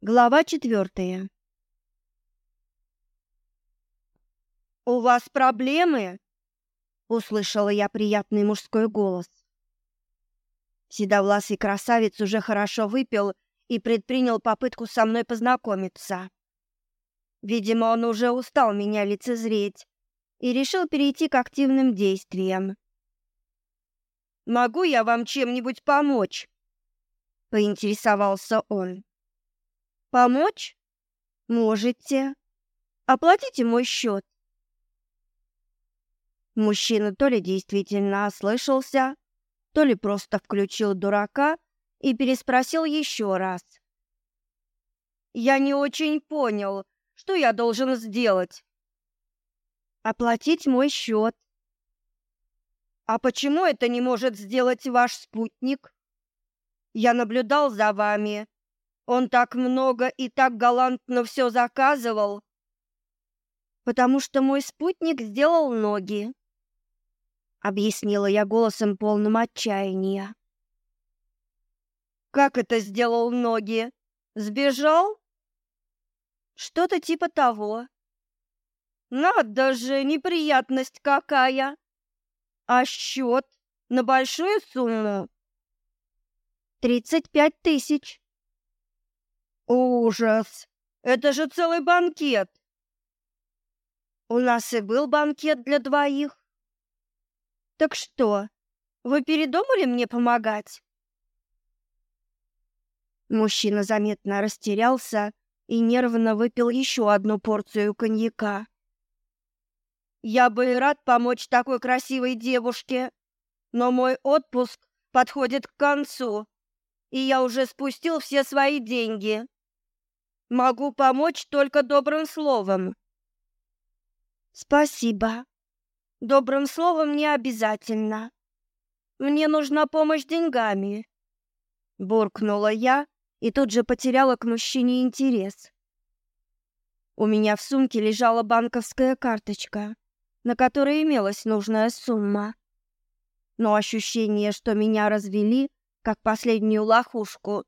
Глава четвертая. У вас проблемы? услышала я приятный мужской голос. Седовласый красавец уже хорошо выпил и предпринял попытку со мной познакомиться. Видимо, он уже устал меня лицезреть и решил перейти к активным действиям. Могу я вам чем-нибудь помочь? поинтересовался он. Помочь? Можете. Оплатите мой счет. Мужчина то ли действительно ослышался, то ли просто включил дурака и переспросил еще раз. Я не очень понял, что я должен сделать. Оплатить мой счет. А почему это не может сделать ваш спутник? Я наблюдал за вами он так много и так галантно все заказывал, потому что мой спутник сделал ноги, объяснила я голосом полным отчаяния. Как это сделал ноги? Сбежал? Что-то типа того. Надо же, неприятность какая. А счет на большую сумму? Тридцать пять тысяч. Ужас! Это же целый банкет. У нас и был банкет для двоих. Так что, вы передумали мне помогать? Мужчина заметно растерялся и нервно выпил еще одну порцию коньяка. Я бы и рад помочь такой красивой девушке, но мой отпуск подходит к концу, и я уже спустил все свои деньги. Могу помочь только добрым словом. Спасибо. Добрым словом не обязательно. Мне нужна помощь деньгами. Буркнула я и тут же потеряла к мужчине интерес. У меня в сумке лежала банковская карточка, на которой имелась нужная сумма. Но ощущение, что меня развели, как последнюю лохушку,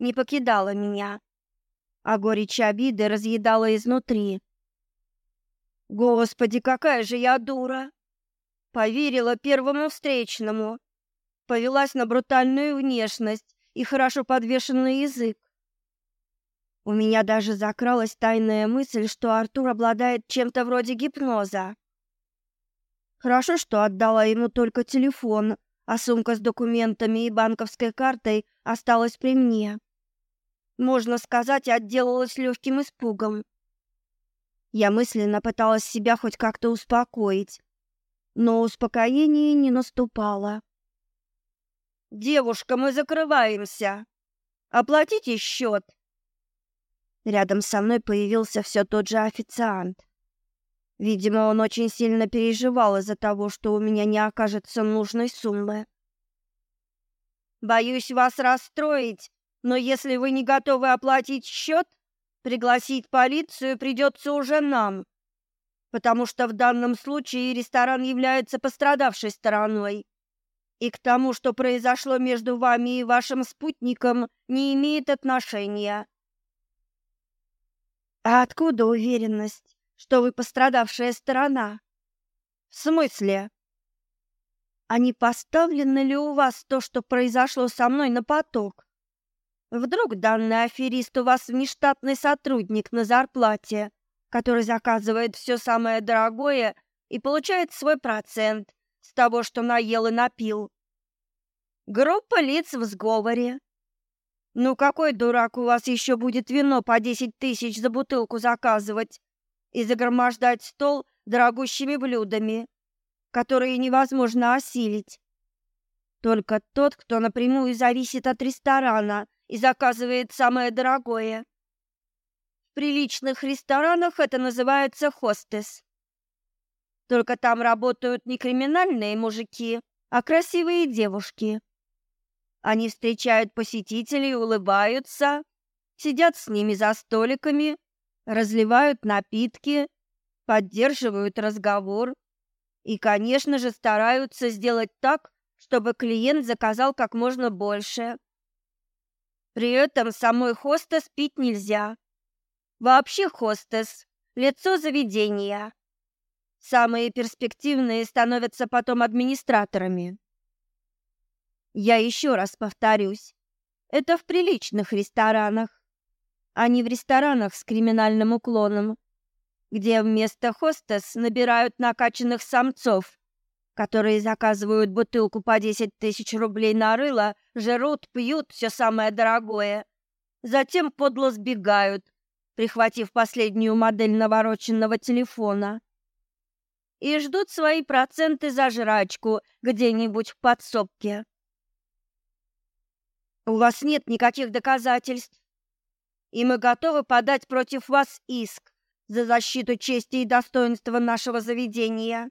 не покидало меня а горечь обиды разъедала изнутри. Господи, какая же я дура! Поверила первому встречному, повелась на брутальную внешность и хорошо подвешенный язык. У меня даже закралась тайная мысль, что Артур обладает чем-то вроде гипноза. Хорошо, что отдала ему только телефон, а сумка с документами и банковской картой осталась при мне можно сказать, отделалась легким испугом. Я мысленно пыталась себя хоть как-то успокоить, но успокоение не наступало. Девушка, мы закрываемся. Оплатите счет. Рядом со мной появился все тот же официант. Видимо, он очень сильно переживал из-за того, что у меня не окажется нужной суммы. Боюсь вас расстроить, но если вы не готовы оплатить счет, пригласить полицию придется уже нам, потому что в данном случае ресторан является пострадавшей стороной. И к тому, что произошло между вами и вашим спутником, не имеет отношения. А откуда уверенность, что вы пострадавшая сторона? В смысле? А не поставлено ли у вас то, что произошло со мной на поток? Вдруг данный аферист у вас внештатный сотрудник на зарплате, который заказывает все самое дорогое и получает свой процент с того, что наел и напил. Группа лиц в сговоре. Ну какой дурак у вас еще будет вино по десять тысяч за бутылку заказывать и загромождать стол дорогущими блюдами, которые невозможно осилить? Только тот, кто напрямую зависит от ресторана и заказывает самое дорогое. В приличных ресторанах это называется хостес. Только там работают не криминальные мужики, а красивые девушки. Они встречают посетителей, улыбаются, сидят с ними за столиками, разливают напитки, поддерживают разговор и, конечно же, стараются сделать так, чтобы клиент заказал как можно больше. При этом самой хостес пить нельзя. Вообще хостес – лицо заведения. Самые перспективные становятся потом администраторами. Я еще раз повторюсь, это в приличных ресторанах, а не в ресторанах с криминальным уклоном, где вместо хостес набирают накачанных самцов, которые заказывают бутылку по 10 тысяч рублей на рыло, жрут, пьют все самое дорогое, затем подло сбегают, прихватив последнюю модель навороченного телефона, и ждут свои проценты за жрачку где-нибудь в подсобке. У вас нет никаких доказательств, и мы готовы подать против вас иск за защиту чести и достоинства нашего заведения.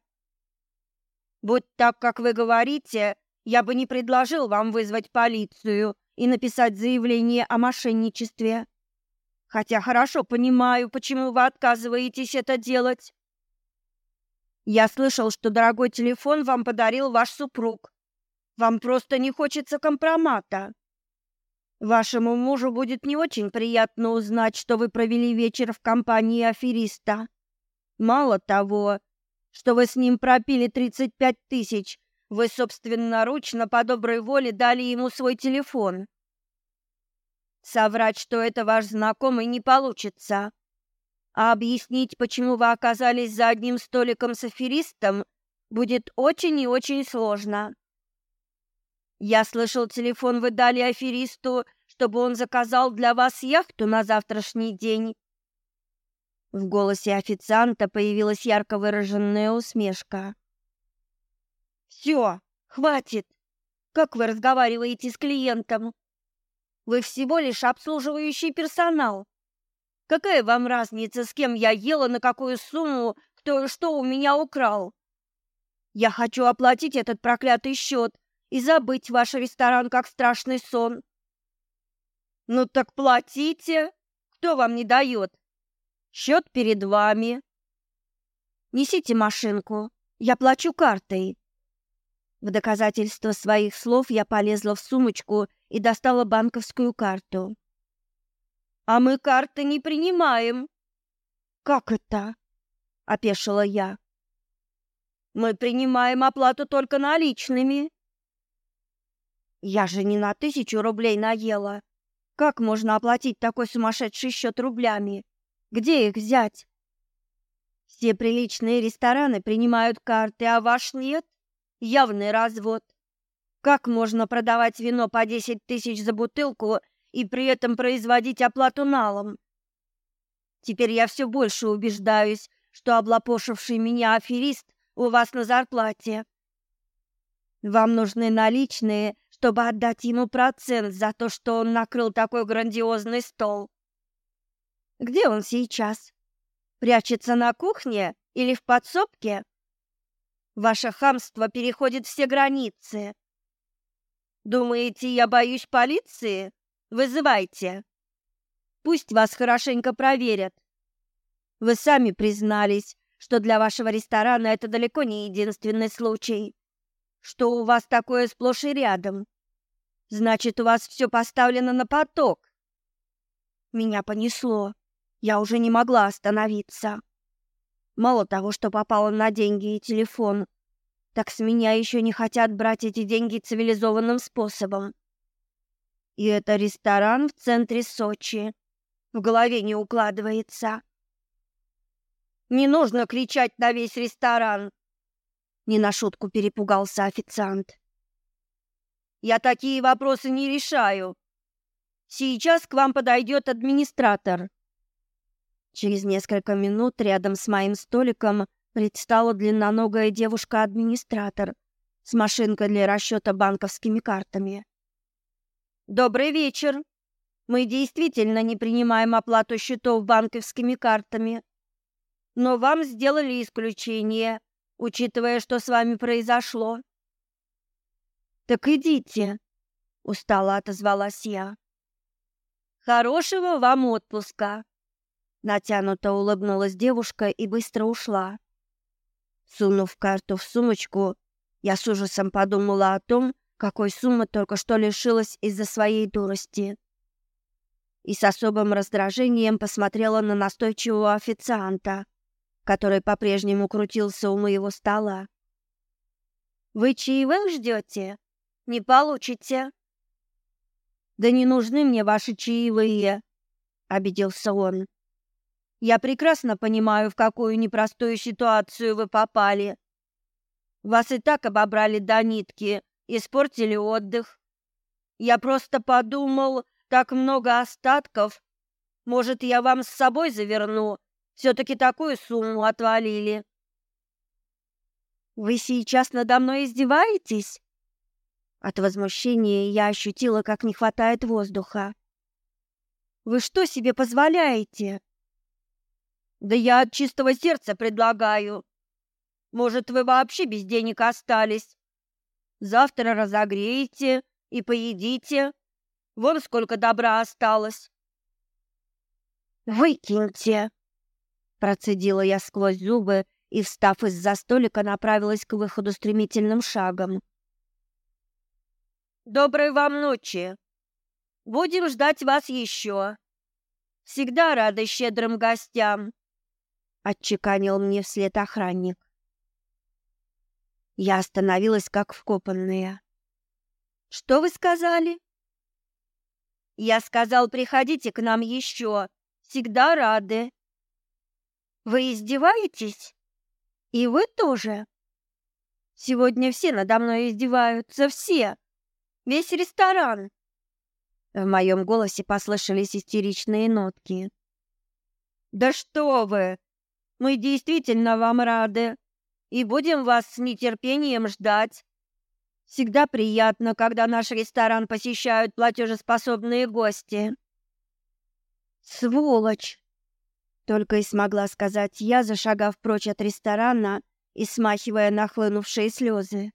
Будь так, как вы говорите, я бы не предложил вам вызвать полицию и написать заявление о мошенничестве. Хотя хорошо понимаю, почему вы отказываетесь это делать. Я слышал, что дорогой телефон вам подарил ваш супруг. Вам просто не хочется компромата. Вашему мужу будет не очень приятно узнать, что вы провели вечер в компании афериста. Мало того, что вы с ним пропили 35 тысяч, вы собственноручно по доброй воле дали ему свой телефон. Соврать, что это ваш знакомый, не получится. А объяснить, почему вы оказались за одним столиком с аферистом, будет очень и очень сложно. Я слышал, телефон вы дали аферисту, чтобы он заказал для вас яхту на завтрашний день. В голосе официанта появилась ярко выраженная усмешка. Все, хватит. Как вы разговариваете с клиентом? Вы всего лишь обслуживающий персонал. Какая вам разница, с кем я ела, на какую сумму, кто что у меня украл? Я хочу оплатить этот проклятый счет и забыть ваш ресторан как страшный сон. Ну так платите. Кто вам не дает? Счет перед вами. Несите машинку. Я плачу картой. В доказательство своих слов я полезла в сумочку и достала банковскую карту. А мы карты не принимаем. Как это? опешила я. Мы принимаем оплату только наличными. Я же не на тысячу рублей наела. Как можно оплатить такой сумасшедший счет рублями? Где их взять? Все приличные рестораны принимают карты, а ваш нет? Явный развод. Как можно продавать вино по 10 тысяч за бутылку и при этом производить оплату налом? Теперь я все больше убеждаюсь, что облапошивший меня аферист у вас на зарплате. Вам нужны наличные, чтобы отдать ему процент за то, что он накрыл такой грандиозный стол. Где он сейчас? Прячется на кухне или в подсобке? Ваше хамство переходит все границы. Думаете, я боюсь полиции? Вызывайте. Пусть вас хорошенько проверят. Вы сами признались, что для вашего ресторана это далеко не единственный случай что у вас такое сплошь и рядом. Значит, у вас все поставлено на поток. Меня понесло. Я уже не могла остановиться. Мало того, что попала на деньги и телефон, так с меня еще не хотят брать эти деньги цивилизованным способом. И это ресторан в центре Сочи. В голове не укладывается. Не нужно кричать на весь ресторан. Не на шутку перепугался официант. Я такие вопросы не решаю. Сейчас к вам подойдет администратор. Через несколько минут рядом с моим столиком предстала длинноногая девушка-администратор с машинкой для расчета банковскими картами. Добрый вечер. Мы действительно не принимаем оплату счетов банковскими картами, но вам сделали исключение учитывая, что с вами произошло. Так идите, устало отозвалась я. Хорошего вам отпуска. Натянуто улыбнулась девушка и быстро ушла. Сунув карту в сумочку, я с ужасом подумала о том, какой суммы только что лишилась из-за своей дурости. и с особым раздражением посмотрела на настойчивого официанта, который по-прежнему крутился у моего стола. Вы чаевых ждете? Не получите. Да не нужны мне ваши чаевые, обиделся он. Я прекрасно понимаю, в какую непростую ситуацию вы попали. Вас и так обобрали до нитки, испортили отдых. Я просто подумал, так много остатков. Может, я вам с собой заверну? все таки такую сумму отвалили. Вы сейчас надо мной издеваетесь? От возмущения я ощутила, как не хватает воздуха. Вы что себе позволяете? Да я от чистого сердца предлагаю. Может, вы вообще без денег остались? Завтра разогреете и поедите. Вон сколько добра осталось. Выкиньте, процедила я сквозь зубы и, встав из-за столика, направилась к выходу стремительным шагом. Доброй вам ночи. Будем ждать вас еще. Всегда рады щедрым гостям, отчеканил мне вслед охранник. Я остановилась как вкопанная. Что вы сказали? Я сказал, приходите к нам еще. Всегда рады. Вы издеваетесь? И вы тоже? Сегодня все надо мной издеваются, все. Весь ресторан. В моем голосе послышались истеричные нотки. Да что вы? Мы действительно вам рады и будем вас с нетерпением ждать. Всегда приятно, когда наш ресторан посещают платежеспособные гости. Сволочь, только и смогла сказать я, зашагав прочь от ресторана и смахивая нахлынувшие слезы.